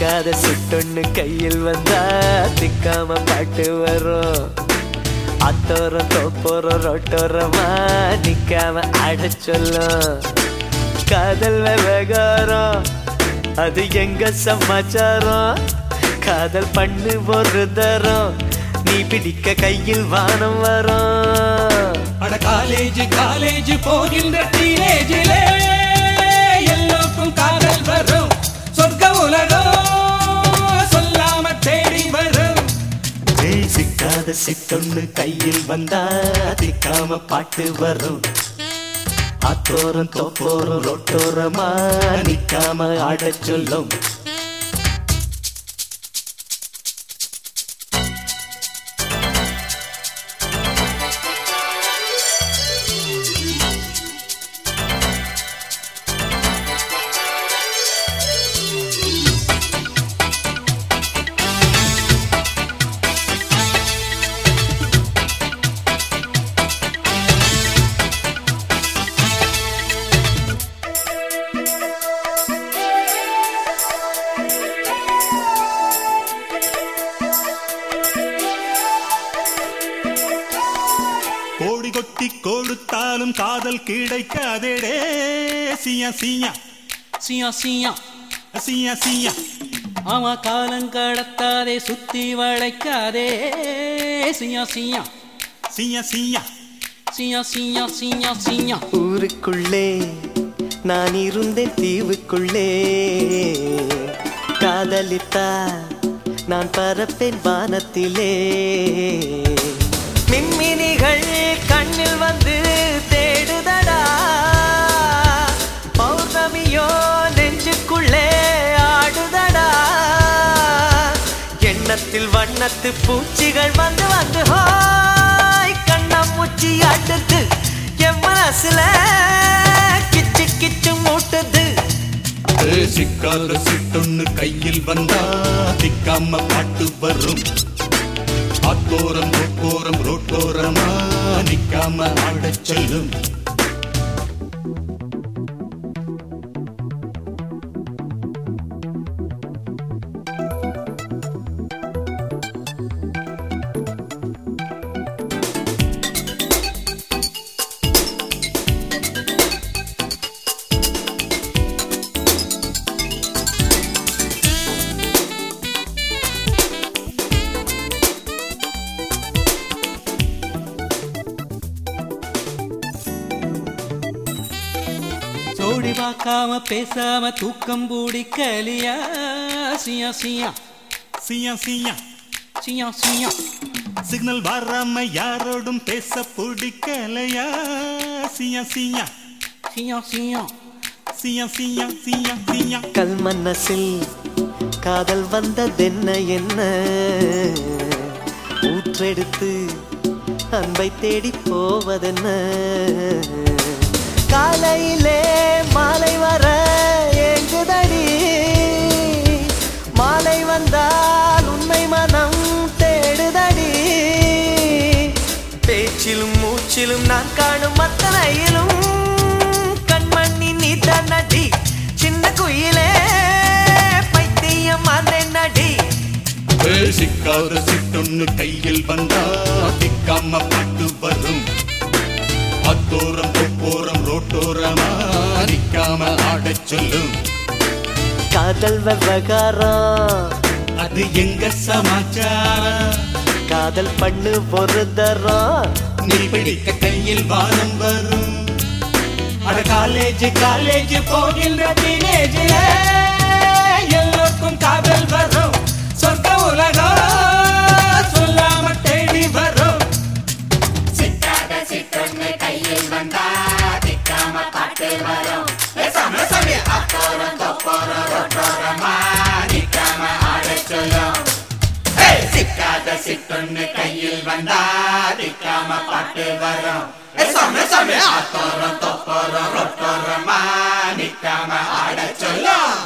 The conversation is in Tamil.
சிக்காத சுட்டொன்னு கையில் வந்தா திக்காம பாட்டு வரும். அத்தோரம் தோப்போரம் ரொட்டோரமா நிக்காம ஆட சொல்லும். காதல் விவகாரம் அது எங்க சமாச்சாரம்? காதல் பண்ணு ஒரு தரம் நீ பிடிக்க கையில் வானம் வரும். காலேஜ் காலேஜ் போகின்ற டீனேஜிலே சிக்காத சிட்டொன்னு கையில் வந்தா திக்காம பாட்டு வரும். அத்தோரம் தோப்போரம் ரொட்டோரமா நிக்காம ஆடச் சொல்லும். கோடி கொட்டி கொடுத்தாலும் காதல் கிடைக்காதேடே. சியா சியா. சியா சியா. சியா சியா. ஆமா காலம் கடத்தாதே சுத்தி வளைக்காதே. சியா சியா. சியா சியா. சியா சியா சியா சியா. ஊருக்குள்ளே நான் இருந்தேன் தீவுக்குள்ளே. காதலித்தா நான் பறப்பேன் வானத்திலே. எண்ணத்தில் வண்ணத்து பூச்சிகள் வந்து வந்து ஹாய் கண்ணம் முச்சி ஆட்டுது. என் மனசுல கிச்சு கிச்சு மூட்டுது. சிக்காத சிட்டொன்னு கையில் வந்தா திக்காம பாட்டு வரும். ஆத்தோரம் ரோட்டோரம் ரோட்டோரமா நிக்காம ஆடச் செல்லும். ஜோடி பார்க்காம பேசாம தூக்கம் பிடிக்கலியா சியா சியா. சியா சியா. சியா சியா. சிக்னல் வராம யாரோடும் பேச பிடிக்கலையா? சியா சியா. சியா சியா. சியா சியா சியா சியா. கல் மனசில் காதல் வந்ததென்ன என்ன? ஊற்றெடுத்து அன்பை தேடி போவதென்ன? காலையிலே மாலை வர ஏங்குதடி. மாலை வந்தால் உண்மை மனம் தேடுதடி. பேச்சிலும் மூச்சிலும் நான் காணும் அத்தனையிலும் கண்மணி நீ நடி. சின்ன குயிலே பைத்தியம் அந்த நடி சிக்காத சிட்டொன்னு கையில் வந்தா திக்காம பட்டு வரும். அத்தோரம் தொப்போரம் ரோட்டோரமா? நிக்காம ஆடச் சொல்லும். காதல் விவகாரம் அது எங்க சமாச்சாரம்? காதல் பண்ணு ஒரு தரம் நீ பிடிக்க கையில் வானம் வரும். அட காலேஜ் காலேஜ் போகின்ற டீனேஜில எல்லோருக்கும் காதல் வரும். சிக்காத சிட்டொன்னு கையில் வந்தா திக்காம பாட்டு வரும் பேசாம சமய அத்தோரம் தொப்போரம் ரொட்டோரமா நிக்காம ஆட சொல்லும்.